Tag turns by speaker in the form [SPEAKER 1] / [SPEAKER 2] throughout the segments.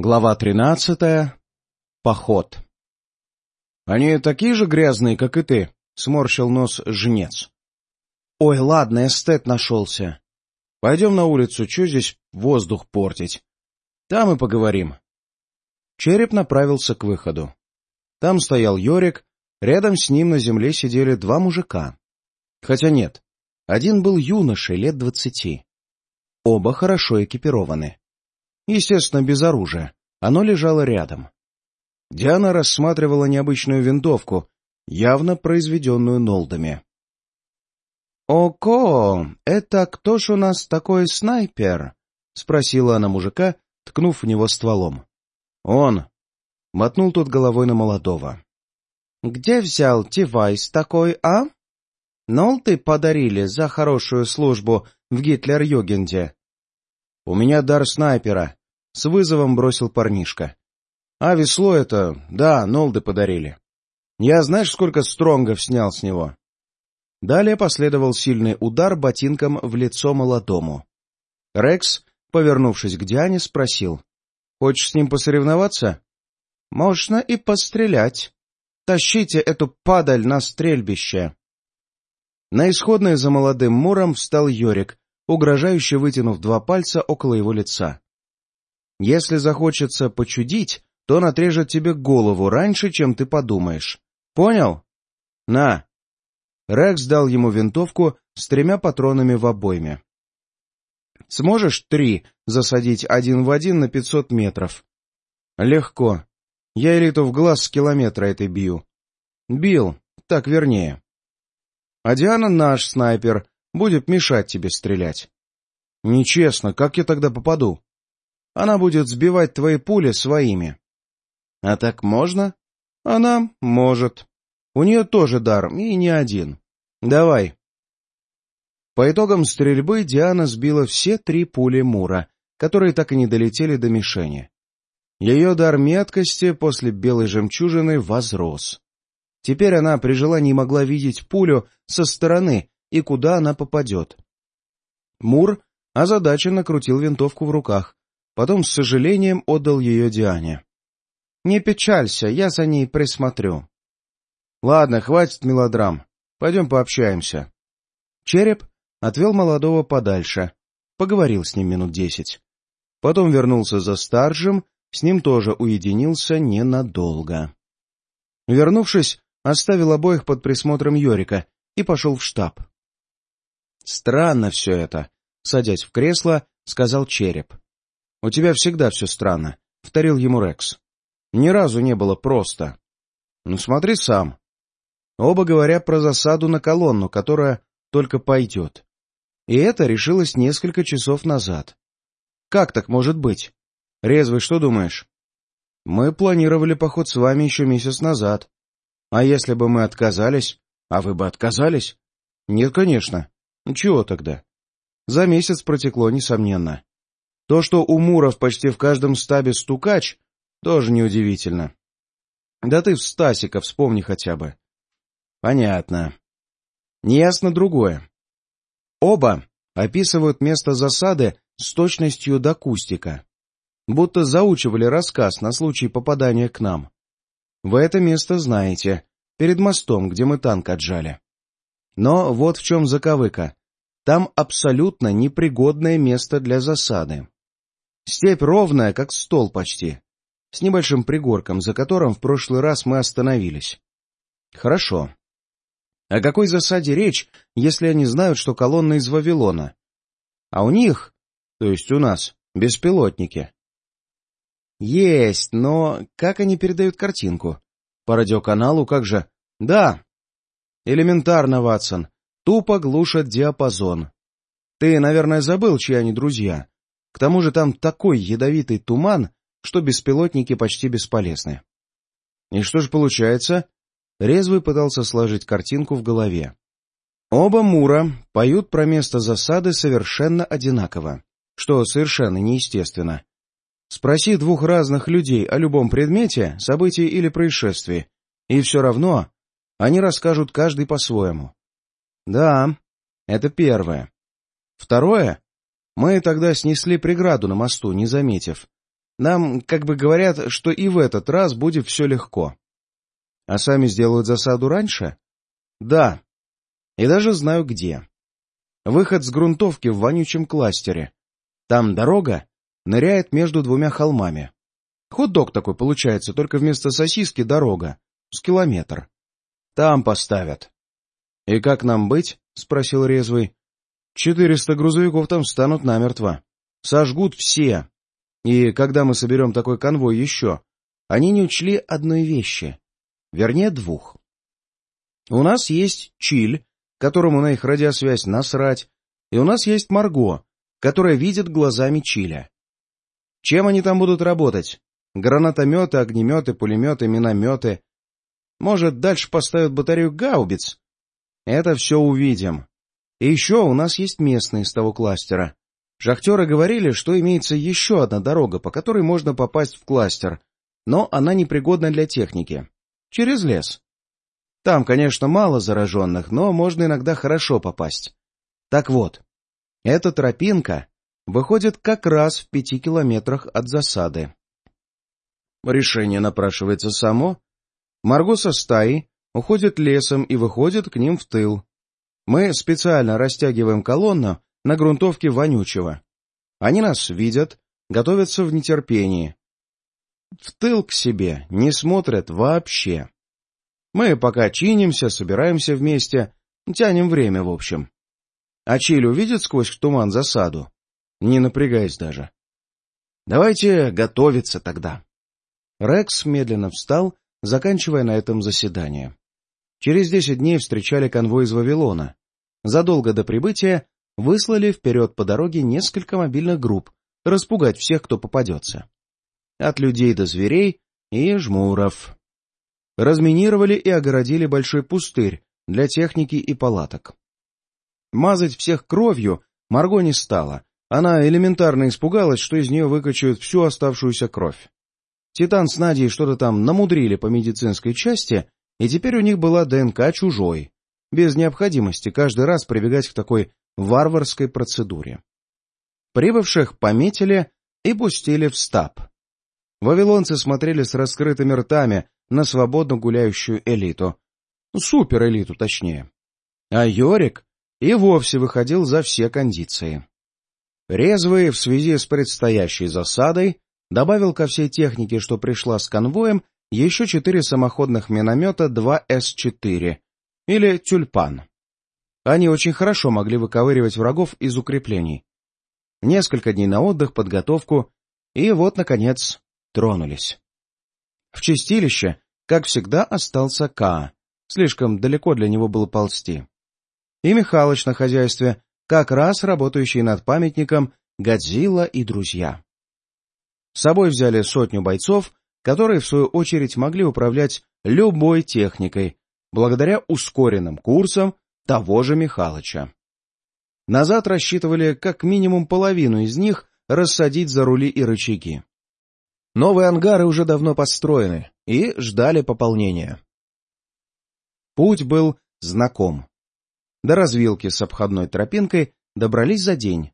[SPEAKER 1] Глава тринадцатая. Поход. «Они такие же грязные, как и ты», — сморщил нос жнец. «Ой, ладно, эстет нашелся. Пойдем на улицу, что здесь воздух портить? Там и поговорим». Череп направился к выходу. Там стоял Йорик, рядом с ним на земле сидели два мужика. Хотя нет, один был юношей лет двадцати. Оба хорошо экипированы. Естественно, без оружия. Оно лежало рядом. Диана рассматривала необычную винтовку, явно произведенную Нолдами. «Око, это кто ж у нас такой снайпер?» — спросила она мужика, ткнув в него стволом. «Он!» — мотнул тот головой на молодого. «Где взял девайс такой, а? Нолты подарили за хорошую службу в Гитлер-Югенде?» «У меня дар снайпера», — с вызовом бросил парнишка. «А весло это, да, Нолды подарили. Я знаешь, сколько стронгов снял с него?» Далее последовал сильный удар ботинком в лицо молодому. Рекс, повернувшись к Диане, спросил. «Хочешь с ним посоревноваться?» «Можно и пострелять. Тащите эту падаль на стрельбище!» На исходное за молодым Муром встал Йорик, угрожающе вытянув два пальца около его лица. Если захочется почудить, то он отрежет тебе голову раньше, чем ты подумаешь. Понял? На!» Рекс дал ему винтовку с тремя патронами в обойме. «Сможешь три засадить один в один на пятьсот метров?» «Легко. Я элиту в глаз с километра этой бью». «Бил, так вернее». «А Диана наш снайпер, будет мешать тебе стрелять». «Нечестно, как я тогда попаду?» Она будет сбивать твои пули своими. А так можно? Она может. У нее тоже дар, и не один. Давай. По итогам стрельбы Диана сбила все три пули Мура, которые так и не долетели до мишени. Ее дар меткости после белой жемчужины возрос. Теперь она при желании могла видеть пулю со стороны и куда она попадет. Мур озадаченно крутил винтовку в руках, Потом с сожалением отдал ее Диане. — Не печалься, я за ней присмотрю. — Ладно, хватит мелодрам. Пойдем пообщаемся. Череп отвел молодого подальше, поговорил с ним минут десять. Потом вернулся за старшим, с ним тоже уединился ненадолго. Вернувшись, оставил обоих под присмотром Йорика и пошел в штаб. «Странно все это», — садясь в кресло, сказал Череп. — У тебя всегда все странно, — вторил ему Рекс. — Ни разу не было просто. — Ну смотри сам. Оба говорят про засаду на колонну, которая только пойдет. И это решилось несколько часов назад. Как так может быть? Резвый, что думаешь? Мы планировали поход с вами еще месяц назад. А если бы мы отказались? А вы бы отказались? Нет, конечно. Чего тогда? За месяц протекло, несомненно. То, что у Муров почти в каждом стабе стукач, тоже неудивительно. Да ты в Стасика вспомни хотя бы. Понятно. Неясно другое. Оба описывают место засады с точностью до кустика. Будто заучивали рассказ на случай попадания к нам. Вы это место знаете, перед мостом, где мы танк отжали. Но вот в чем заковыка. Там абсолютно непригодное место для засады. Степь ровная, как стол почти, с небольшим пригорком, за которым в прошлый раз мы остановились. Хорошо. О какой засаде речь, если они знают, что колонна из Вавилона? А у них, то есть у нас, беспилотники. Есть, но как они передают картинку? По радиоканалу как же? Да. Элементарно, Ватсон. Тупо глушат диапазон. Ты, наверное, забыл, чьи они друзья. К тому же там такой ядовитый туман, что беспилотники почти бесполезны. И что же получается? Резвый пытался сложить картинку в голове. Оба Мура поют про место засады совершенно одинаково, что совершенно неестественно. Спроси двух разных людей о любом предмете, событии или происшествии, и все равно они расскажут каждый по-своему. Да, это первое. Второе мы тогда снесли преграду на мосту, не заметив. Нам как бы говорят, что и в этот раз будет все легко. А сами сделают засаду раньше? Да. И даже знаю где. Выход с грунтовки в вонючем кластере. Там дорога ныряет между двумя холмами. Хот-дог такой получается, только вместо сосиски дорога. С километр. Там поставят. — И как нам быть? — спросил резвый. — Четыреста грузовиков там станут намертво. Сожгут все. И когда мы соберем такой конвой еще, они не учли одной вещи. Вернее, двух. У нас есть Чиль, которому на их радиосвязь насрать, и у нас есть Марго, которая видит глазами Чиля. Чем они там будут работать? Гранатометы, огнеметы, пулеметы, минометы. Может, дальше поставят батарею гаубиц? Это все увидим. И еще у нас есть местные из того кластера. Шахтеры говорили, что имеется еще одна дорога, по которой можно попасть в кластер, но она непригодна для техники. Через лес. Там, конечно, мало зараженных, но можно иногда хорошо попасть. Так вот, эта тропинка выходит как раз в пяти километрах от засады. Решение напрашивается само. Марго со стаей уходит лесом и выходит к ним в тыл. Мы специально растягиваем колонну на грунтовке Вонючего. Они нас видят, готовятся в нетерпении. В тыл к себе не смотрят вообще. Мы пока чинимся, собираемся вместе, тянем время, в общем. А Чиль увидит сквозь туман засаду? Не напрягаясь даже. Давайте готовиться тогда. Рекс медленно встал, заканчивая на этом заседание. Через десять дней встречали конвой из Вавилона. Задолго до прибытия выслали вперед по дороге несколько мобильных групп, распугать всех, кто попадется. От людей до зверей и жмуров. Разминировали и огородили большой пустырь для техники и палаток. Мазать всех кровью Марго не стала. Она элементарно испугалась, что из нее выкачают всю оставшуюся кровь. Титан с Надей что-то там намудрили по медицинской части, и теперь у них была ДНК чужой, без необходимости каждый раз прибегать к такой варварской процедуре. Прибывших пометили и пустили в стаб. Вавилонцы смотрели с раскрытыми ртами на свободно гуляющую элиту. Суперэлиту, точнее. А Йорик и вовсе выходил за все кондиции. Резвый в связи с предстоящей засадой добавил ко всей технике, что пришла с конвоем, еще четыре самоходных миномета 2С-4 или «Тюльпан». Они очень хорошо могли выковыривать врагов из укреплений. Несколько дней на отдых, подготовку, и вот, наконец, тронулись. В чистилище, как всегда, остался Ка. Слишком далеко для него было ползти. И Михалыч на хозяйстве, как раз работающий над памятником «Годзилла и друзья». С собой взяли сотню бойцов, которые, в свою очередь, могли управлять любой техникой, благодаря ускоренным курсам того же Михалыча. Назад рассчитывали как минимум половину из них рассадить за рули и рычаги. Новые ангары уже давно построены и ждали пополнения. Путь был знаком. До развилки с обходной тропинкой добрались за день.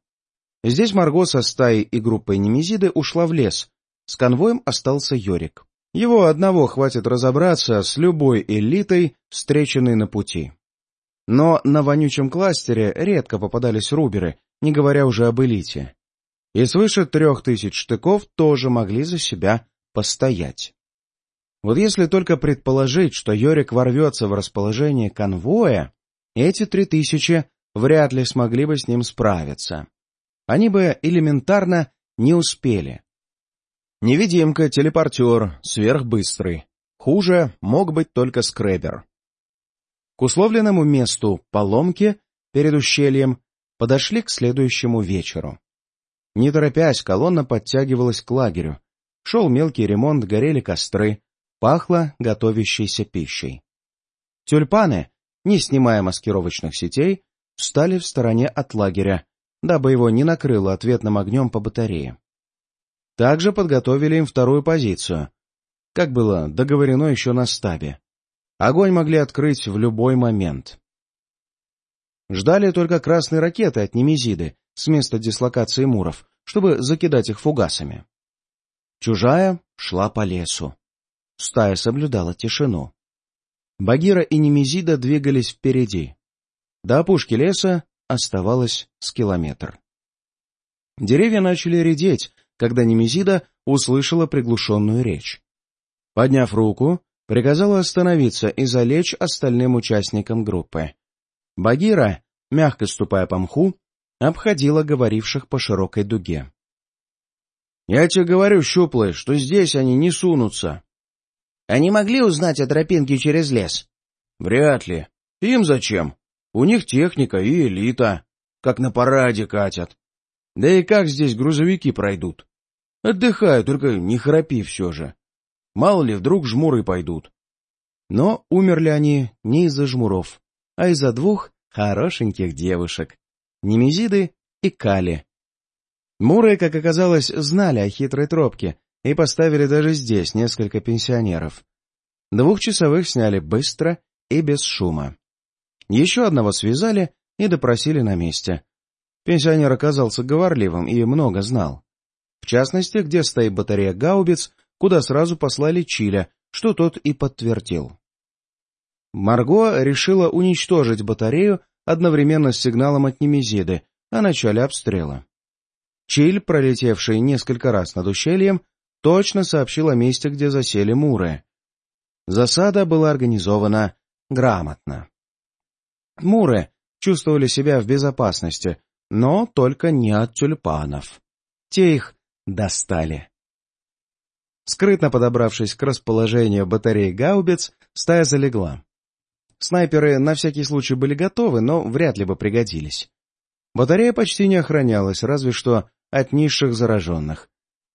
[SPEAKER 1] Здесь Марго со стаей и группой Немезиды ушла в лес. С конвоем остался Йорик. Его одного хватит разобраться с любой элитой, встреченной на пути. Но на вонючем кластере редко попадались руберы, не говоря уже об элите. И свыше трех тысяч штыков тоже могли за себя постоять. Вот если только предположить, что Йорик ворвется в расположение конвоя, эти три тысячи вряд ли смогли бы с ним справиться. Они бы элементарно не успели. Невидимка, телепортер, сверхбыстрый. Хуже мог быть только скребер. К условленному месту поломки перед ущельем подошли к следующему вечеру. Не торопясь, колонна подтягивалась к лагерю. Шел мелкий ремонт, горели костры, пахло готовящейся пищей. Тюльпаны, не снимая маскировочных сетей, встали в стороне от лагеря, дабы его не накрыло ответным огнем по батарее. Также подготовили им вторую позицию, как было договорено еще на стабе. Огонь могли открыть в любой момент. Ждали только красные ракеты от Немезиды с места дислокации Муров, чтобы закидать их фугасами. Чужая шла по лесу. Стая соблюдала тишину. Багира и Немезида двигались впереди. До опушки леса оставалось с километр. Деревья начали редеть, когда Немезида услышала приглушенную речь. Подняв руку, приказала остановиться и залечь остальным участникам группы. Багира, мягко ступая по мху, обходила говоривших по широкой дуге. — Я тебе говорю, щуплый, что здесь они не сунутся. — Они могли узнать о тропинке через лес? — Вряд ли. Им зачем? У них техника и элита, как на параде катят. Да и как здесь грузовики пройдут? Отдыхаю, только не храпи все же. Мало ли, вдруг жмуры пойдут. Но умерли они не из-за жмуров, а из-за двух хорошеньких девушек — Немезиды и Кали. Муры, как оказалось, знали о хитрой тропке и поставили даже здесь несколько пенсионеров. Двухчасовых сняли быстро и без шума. Еще одного связали и допросили на месте. Пенсионер оказался говорливым и много знал. В частности, где стоит батарея гаубиц, куда сразу послали Чиля, что тот и подтвердил. Марго решила уничтожить батарею одновременно с сигналом от Немезиды о начале обстрела. Чиль, пролетевший несколько раз над ущельем, точно сообщил о месте, где засели муры. Засада была организована грамотно. Муры чувствовали себя в безопасности, но только не от тюльпанов. Те их достали. Скрытно подобравшись к расположению батареи гаубиц, стая залегла. Снайперы на всякий случай были готовы, но вряд ли бы пригодились. Батарея почти не охранялась, разве что от низших зараженных.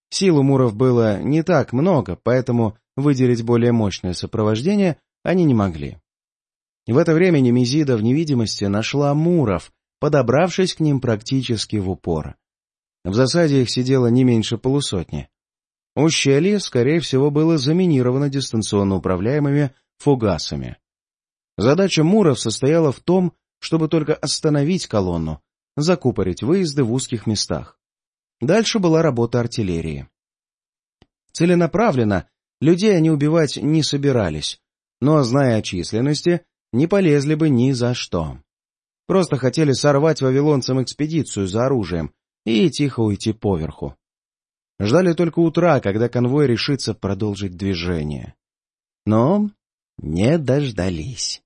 [SPEAKER 1] Сил у муров было не так много, поэтому выделить более мощное сопровождение они не могли. В это время Немезида в невидимости нашла муров, подобравшись к ним практически в упор. В засаде их сидело не меньше полусотни. Ущелье, скорее всего, было заминировано дистанционно управляемыми фугасами. Задача Муров состояла в том, чтобы только остановить колонну, закупорить выезды в узких местах. Дальше была работа артиллерии. Целенаправленно людей они убивать не собирались, но, зная о численности, не полезли бы ни за что. Просто хотели сорвать вавилонцам экспедицию за оружием и тихо уйти поверху. Ждали только утра, когда конвой решится продолжить движение. Но не дождались.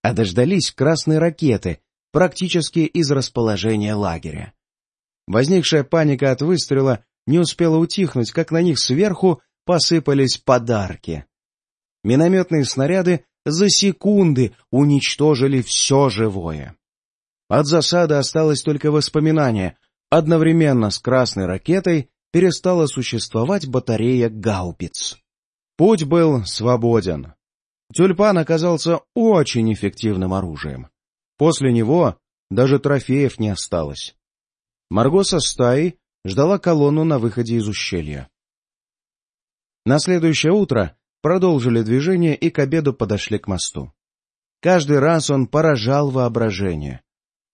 [SPEAKER 1] А дождались красные ракеты, практически из расположения лагеря. Возникшая паника от выстрела не успела утихнуть, как на них сверху посыпались подарки. Минометные снаряды за секунды уничтожили все живое. От засады осталось только воспоминание. Одновременно с красной ракетой перестала существовать батарея гаубиц. Путь был свободен. Тюльпан оказался очень эффективным оружием. После него даже трофеев не осталось. Марго со стаей ждала колонну на выходе из ущелья. На следующее утро продолжили движение и к обеду подошли к мосту. Каждый раз он поражал воображение.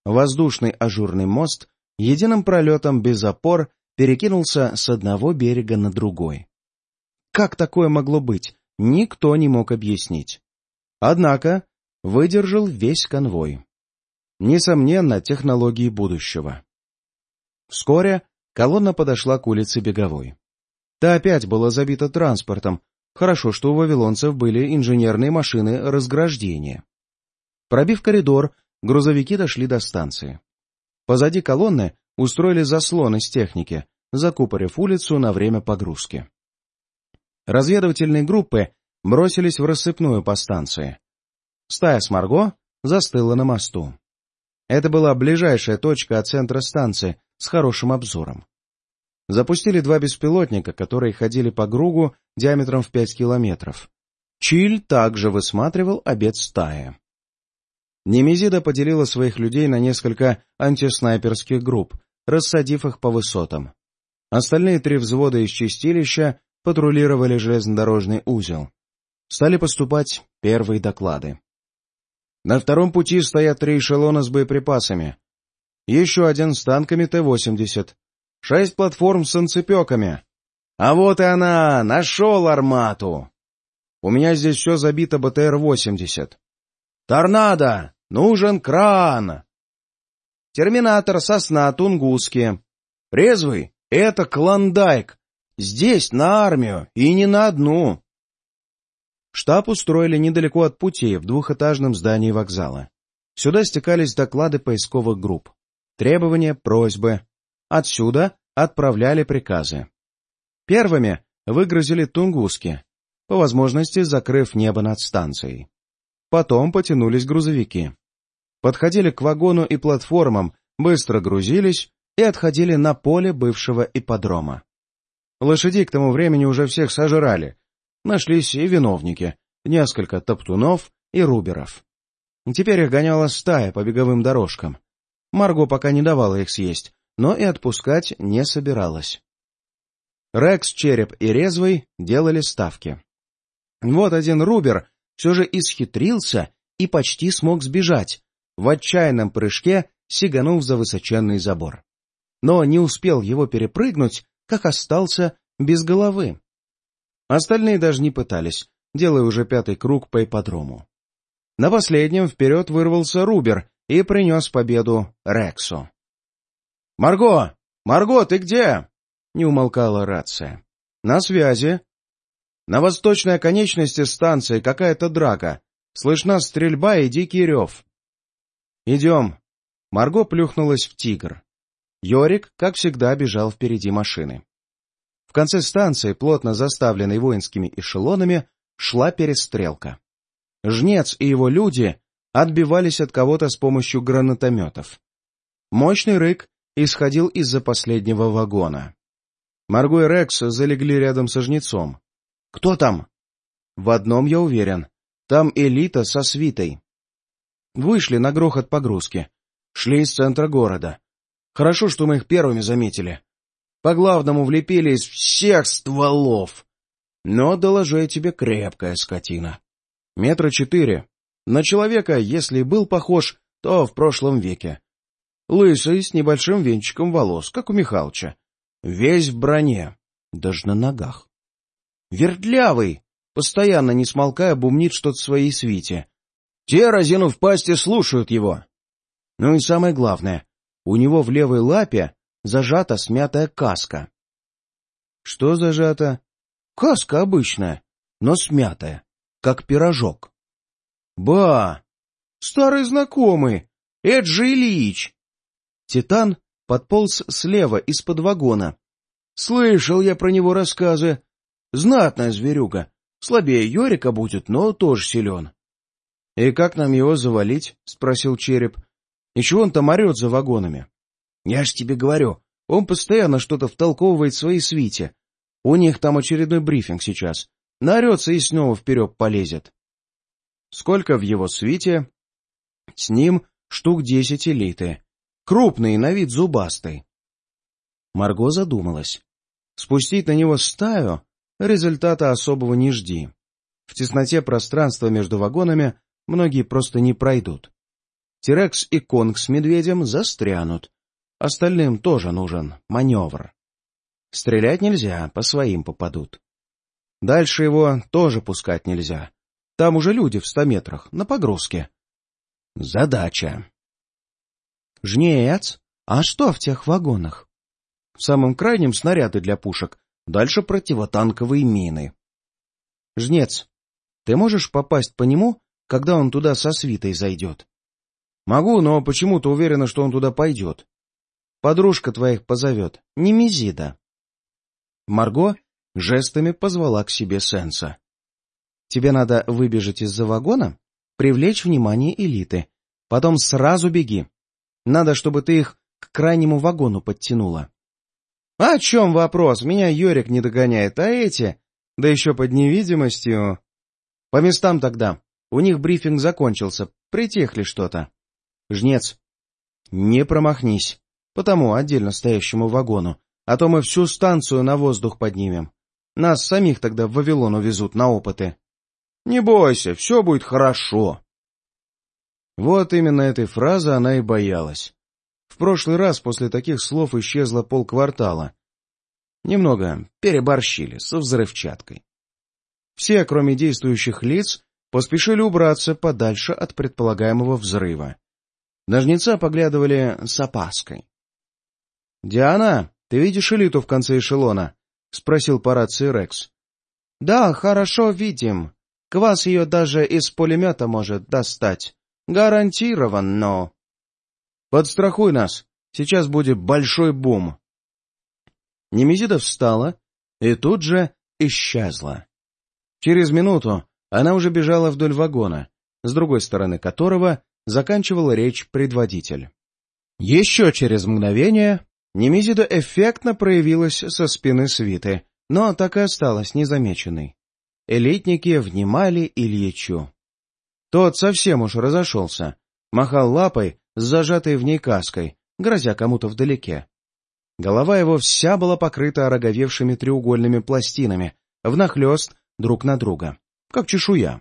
[SPEAKER 1] Воздушный ажурный мост единым пролетом без опор перекинулся с одного берега на другой. Как такое могло быть, никто не мог объяснить. Однако выдержал весь конвой. Несомненно, технологии будущего. Вскоре колонна подошла к улице Беговой. Та опять была забита транспортом. Хорошо, что у вавилонцев были инженерные машины разграждения. Пробив коридор, грузовики дошли до станции. Позади колонны устроили заслон из техники, закупорив улицу на время погрузки. Разведывательные группы бросились в рассыпную по станции. Стая с Марго застыла на мосту. Это была ближайшая точка от центра станции с хорошим обзором. Запустили два беспилотника, которые ходили по кругу диаметром в пять километров. Чиль также высматривал обед стаи. Немезида поделила своих людей на несколько антиснайперских групп, рассадив их по высотам. Остальные три взвода из чистилища патрулировали железнодорожный узел. Стали поступать первые доклады. На втором пути стоят три эшелона с боеприпасами. Еще один с танками Т-80. Шесть платформ с санцепеками. А вот и она! Нашел армату! У меня здесь все забито БТР-80. Торнадо! Нужен кран! Терминатор, сосна, тунгуски. Резвый — это клондайк. Здесь на армию, и не на одну. Штаб устроили недалеко от путей, в двухэтажном здании вокзала. Сюда стекались доклады поисковых групп. Требования, просьбы. Отсюда отправляли приказы. Первыми выгрузили тунгуски, по возможности закрыв небо над станцией. Потом потянулись грузовики. Подходили к вагону и платформам, быстро грузились и отходили на поле бывшего ипподрома. Лошадей к тому времени уже всех сожрали, Нашлись и виновники, несколько топтунов и руберов. Теперь их гоняла стая по беговым дорожкам. Марго пока не давала их съесть, но и отпускать не собиралась. Рекс, Череп и Резвый делали ставки. Вот один рубер все же исхитрился и почти смог сбежать, в отчаянном прыжке сиганув за высоченный забор. Но не успел его перепрыгнуть, как остался без головы. Остальные даже не пытались, делая уже пятый круг по ипподрому. На последнем вперед вырвался Рубер и принес победу Рексу. «Марго! Марго, ты где?» — не умолкала рация. «На связи. На восточной оконечности станции какая-то драка. Слышна стрельба и дикий рев». «Идем». Марго плюхнулась в «Тигр». Йорик, как всегда, бежал впереди машины конце станции, плотно заставленной воинскими эшелонами, шла перестрелка. Жнец и его люди отбивались от кого-то с помощью гранатометов. Мощный рык исходил из-за последнего вагона. Марго и Рекс залегли рядом со жнецом. «Кто там?» «В одном я уверен. Там элита со свитой». Вышли на грохот погрузки. Шли из центра города. Хорошо, что мы их первыми заметили. По главному влепили из всех стволов. Но, доложу я тебе, крепкая скотина. Метра четыре. На человека, если был похож, то в прошлом веке. Лысый, с небольшим венчиком волос, как у Михалыча. Весь в броне, даже на ногах. Вертлявый, постоянно не смолкая, бумнит что-то в своей свите. Те, разинув пасти, слушают его. Ну и самое главное, у него в левой лапе зажата смятая каска. Что зажата? Каска обычная, но смятая, как пирожок. Ба! Старый знакомый! Это же Ильич! Титан подполз слева из-под вагона. Слышал я про него рассказы. Знатная зверюга. Слабее Йорика будет, но тоже силен. — И как нам его завалить? — спросил Череп. — И чего он там орет за вагонами? Я ж тебе говорю, он постоянно что-то втолковывает своей свите. У них там очередной брифинг сейчас. Наорется и снова вперед полезет. Сколько в его свите? С ним штук десять элиты. Крупный, на вид зубастый. Марго задумалась. Спустить на него стаю результата особого не жди. В тесноте пространства между вагонами многие просто не пройдут. Тирекс и Конг с медведем застрянут. Остальным тоже нужен маневр. Стрелять нельзя, по своим попадут. Дальше его тоже пускать нельзя. Там уже люди в ста метрах, на погрузке. Задача. Жнец, а что в тех вагонах? В самом крайнем снаряды для пушек, дальше противотанковые мины. Жнец, ты можешь попасть по нему, когда он туда со свитой зайдет? Могу, но почему-то уверена, что он туда пойдет. Подружка твоих позовет, не Мизида. Марго жестами позвала к себе Сенса. Тебе надо выбежать из-за вагона, привлечь внимание элиты. Потом сразу беги. Надо, чтобы ты их к крайнему вагону подтянула. — О чем вопрос? Меня Йорик не догоняет, а эти? Да еще под невидимостью. По местам тогда. У них брифинг закончился, притихли что-то. Жнец, не промахнись по тому отдельно стоящему вагону, а то мы всю станцию на воздух поднимем. Нас самих тогда в Вавилон увезут на опыты. Не бойся, все будет хорошо. Вот именно этой фразы она и боялась. В прошлый раз после таких слов исчезло полквартала. Немного переборщили со взрывчаткой. Все, кроме действующих лиц, поспешили убраться подальше от предполагаемого взрыва. Ножница поглядывали с опаской. — Диана, ты видишь элиту в конце эшелона? — спросил по рации Рекс. — Да, хорошо видим. Квас ее даже из пулемета может достать. Гарантированно. — Подстрахуй нас. Сейчас будет большой бум. Немезида встала и тут же исчезла. Через минуту она уже бежала вдоль вагона, с другой стороны которого заканчивал речь предводитель. Еще через мгновение Немезида эффектно проявилась со спины свиты, но так и осталась незамеченной. Элитники внимали Ильичу. Тот совсем уж разошелся, махал лапой с зажатой в ней каской, грозя кому-то вдалеке. Голова его вся была покрыта ороговевшими треугольными пластинами, внахлёст друг на друга, как чешуя.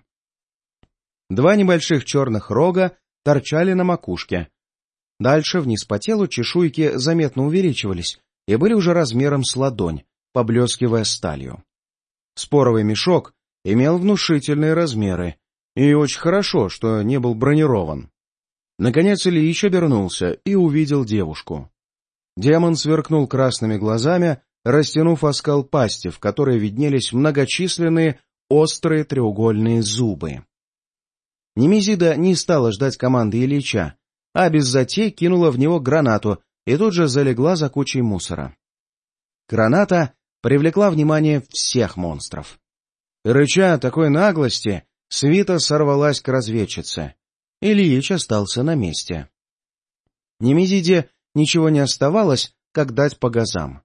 [SPEAKER 1] Два небольших черных рога торчали на макушке. Дальше вниз по телу чешуйки заметно увеличивались и были уже размером с ладонь, поблескивая сталью. Споровый мешок имел внушительные размеры, и очень хорошо, что не был бронирован. Наконец Ильич обернулся и увидел девушку. Демон сверкнул красными глазами, растянув оскал пасти, в которой виднелись многочисленные острые треугольные зубы. Немезида не стала ждать команды Ильича, а без затей кинула в него гранату и тут же залегла за кучей мусора. Граната привлекла внимание всех монстров. Рыча такой наглости, свита сорвалась к разведчице. Ильич остался на месте. Немезиде ничего не оставалось, как дать по газам.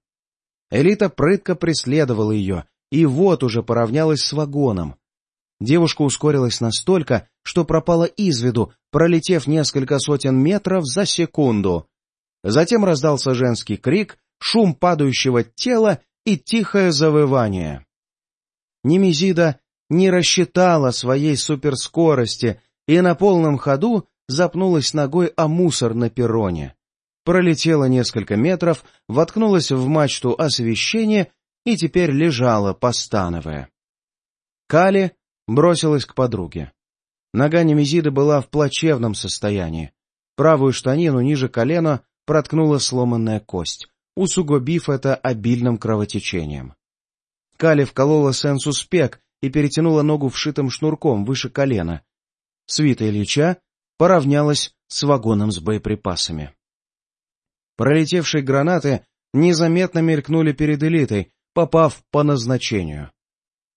[SPEAKER 1] Элита прытко преследовала ее, и вот уже поравнялась с вагоном, Девушка ускорилась настолько, что пропала из виду, пролетев несколько сотен метров за секунду. Затем раздался женский крик, шум падающего тела и тихое завывание. Немезида не рассчитала своей суперскорости и на полном ходу запнулась ногой о мусор на перроне. Пролетела несколько метров, воткнулась в мачту освещения и теперь лежала, постановая. Кали бросилась к подруге. Нога Немезиды была в плачевном состоянии. Правую штанину ниже колена проткнула сломанная кость, усугубив это обильным кровотечением. Кали вколола сенсу спек и перетянула ногу вшитым шнурком выше колена. Свита Ильича поравнялась с вагоном с боеприпасами. Пролетевшие гранаты незаметно мелькнули перед элитой, попав по назначению.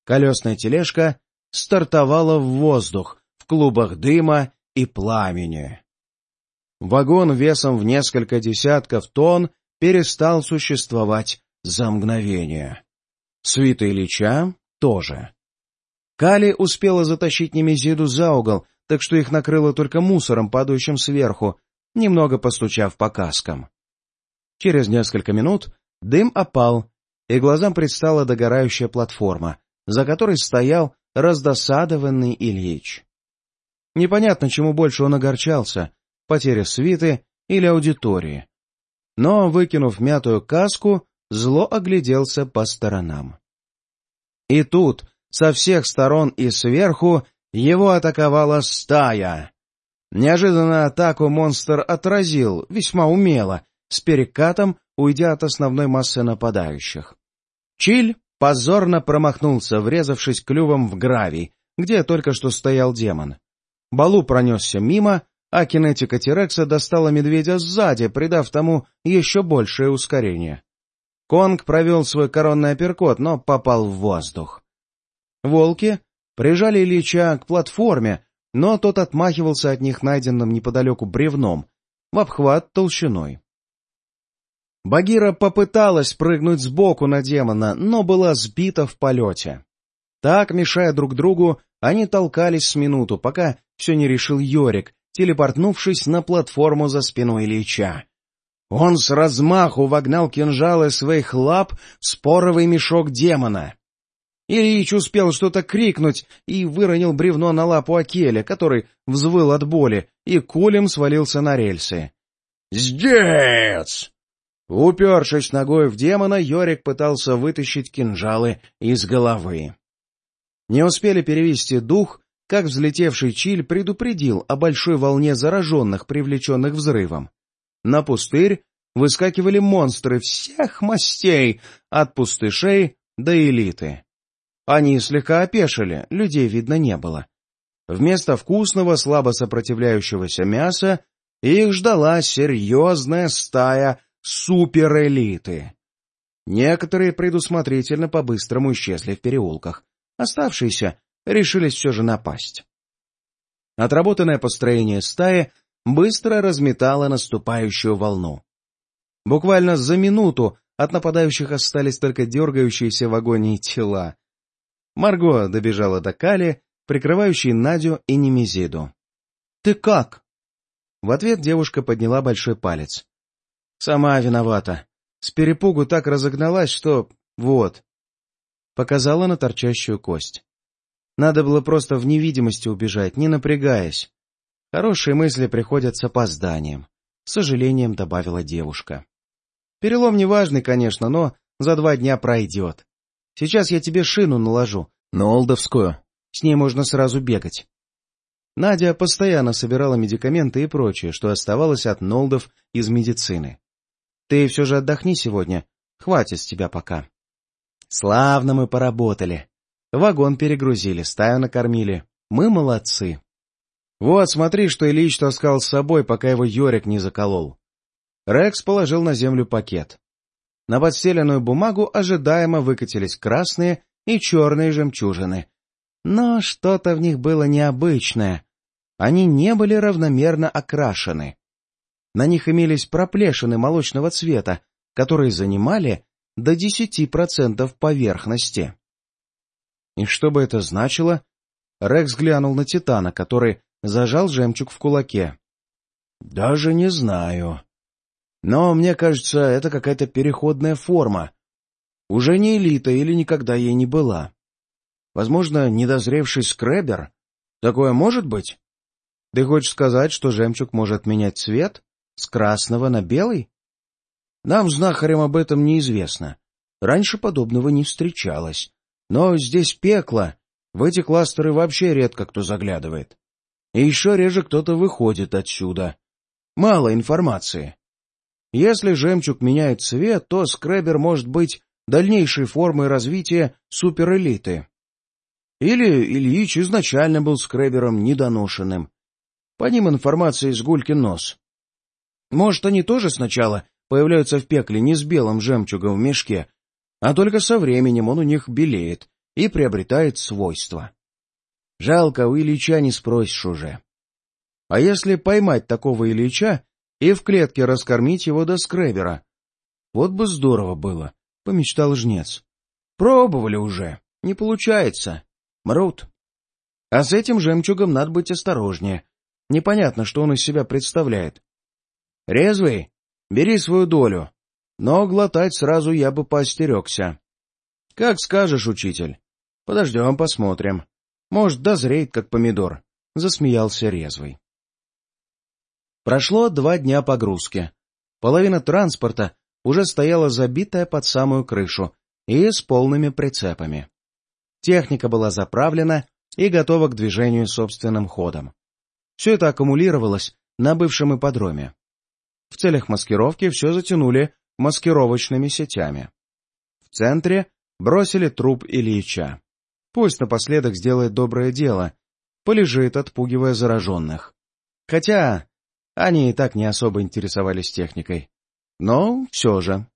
[SPEAKER 1] Колесная тележка стартовала в воздух в клубах дыма и пламени. Вагон весом в несколько десятков тонн перестал существовать за мгновение. Свита Ильича тоже. Кали успела затащить Немезиду за угол, так что их накрыло только мусором, падающим сверху, немного постучав по каскам. Через несколько минут дым опал, и глазам предстала догорающая платформа, за которой стоял раздосадованный Ильич. Непонятно, чему больше он огорчался — потеря свиты или аудитории. Но, выкинув мятую каску, зло огляделся по сторонам. И тут, со всех сторон и сверху, его атаковала стая. Неожиданно атаку монстр отразил, весьма умело, с перекатом, уйдя от основной массы нападающих. Чиль позорно промахнулся, врезавшись клювом в гравий, где только что стоял демон. Балу пронесся мимо, а кинетика Тирекса достала медведя сзади, придав тому еще большее ускорение. Конг провел свой коронный апперкот, но попал в воздух. Волки прижали Ильича к платформе, но тот отмахивался от них найденным неподалеку бревном, в обхват толщиной. Багира попыталась прыгнуть сбоку на демона, но была сбита в полете. Так, мешая друг другу, они толкались с минуту, пока все не решил Йорик, телепортнувшись на платформу за спиной Ильича. Он с размаху вогнал кинжалы своих лап в споровый мешок демона. Ильич успел что-то крикнуть и выронил бревно на лапу Акеля, который взвыл от боли и кулем свалился на рельсы. «Здец!» Упершись ногой в демона, Йорик пытался вытащить кинжалы из головы. Не успели перевести дух, как взлетевший Чиль предупредил о большой волне зараженных, привлеченных взрывом. На пустырь выскакивали монстры всех мастей, от пустышей до элиты. Они слегка опешили, людей видно не было. Вместо вкусного, слабо сопротивляющегося мяса их ждала серьезная стая суперэлиты. Некоторые предусмотрительно по-быстрому исчезли в переулках, оставшиеся решились все же напасть. Отработанное построение стаи быстро разметало наступающую волну. Буквально за минуту от нападающих остались только дергающиеся в агонии тела. Марго добежала до Кали, прикрывающей Надю и Немезиду. — Ты как? В ответ девушка подняла большой палец. Сама виновата. С перепугу так разогналась, что... Вот. Показала на торчащую кость. Надо было просто в невидимости убежать, не напрягаясь. Хорошие мысли приходят с опозданием. С сожалением добавила девушка. Перелом неважный, конечно, но за два дня пройдет. Сейчас я тебе шину наложу, Нолдовскую. С ней можно сразу бегать. Надя постоянно собирала медикаменты и прочее, что оставалось от Нолдов из медицины. Ты все же отдохни сегодня. Хватит с тебя пока. Славно мы поработали. Вагон перегрузили, стаю накормили. Мы молодцы. Вот, смотри, что Ильич таскал с собой, пока его Йорик не заколол. Рекс положил на землю пакет. На подстеленную бумагу ожидаемо выкатились красные и черные жемчужины. Но что-то в них было необычное. Они не были равномерно окрашены. На них имелись проплешины молочного цвета, которые занимали до 10% поверхности. И что бы это значило? Рекс глянул на Титана, который зажал жемчуг в кулаке. «Даже не знаю. Но, мне кажется, это какая-то переходная форма. Уже не элита или никогда ей не была. Возможно, недозревший скребер? Такое может быть? Ты хочешь сказать, что жемчуг может менять цвет? С красного на белый? Нам, знахарям, об этом неизвестно. Раньше подобного не встречалось. Но здесь пекло. В эти кластеры вообще редко кто заглядывает. И еще реже кто-то выходит отсюда. Мало информации. Если жемчуг меняет цвет, то скребер может быть дальнейшей формой развития суперэлиты. Или Ильич изначально был скребером недоношенным. По ним информация из гулькин нос. Может, они тоже сначала появляются в пекле не с белым жемчугом в мешке, а только со временем он у них белеет и приобретает свойства. Жалко, у Ильича не спросишь уже. А если поймать такого Ильича и в клетке раскормить его до скребера? Вот бы здорово было, — помечтал жнец. Пробовали уже, не получается. Мрут. А с этим жемчугом надо быть осторожнее. Непонятно, что он из себя представляет. Резвый, бери свою долю, но глотать сразу я бы поостерегся. — Как скажешь, учитель. Подождем, посмотрим. Может, дозреет, как помидор, — засмеялся резвый. Прошло два дня погрузки. Половина транспорта уже стояла забитая под самую крышу и с полными прицепами. Техника была заправлена и готова к движению собственным ходом. Все это аккумулировалось на бывшем ипподроме. В целях маскировки все затянули маскировочными сетями. В центре бросили труп Ильича. Пусть напоследок сделает доброе дело, полежит, отпугивая зараженных. Хотя они и так не особо интересовались техникой. Но все же.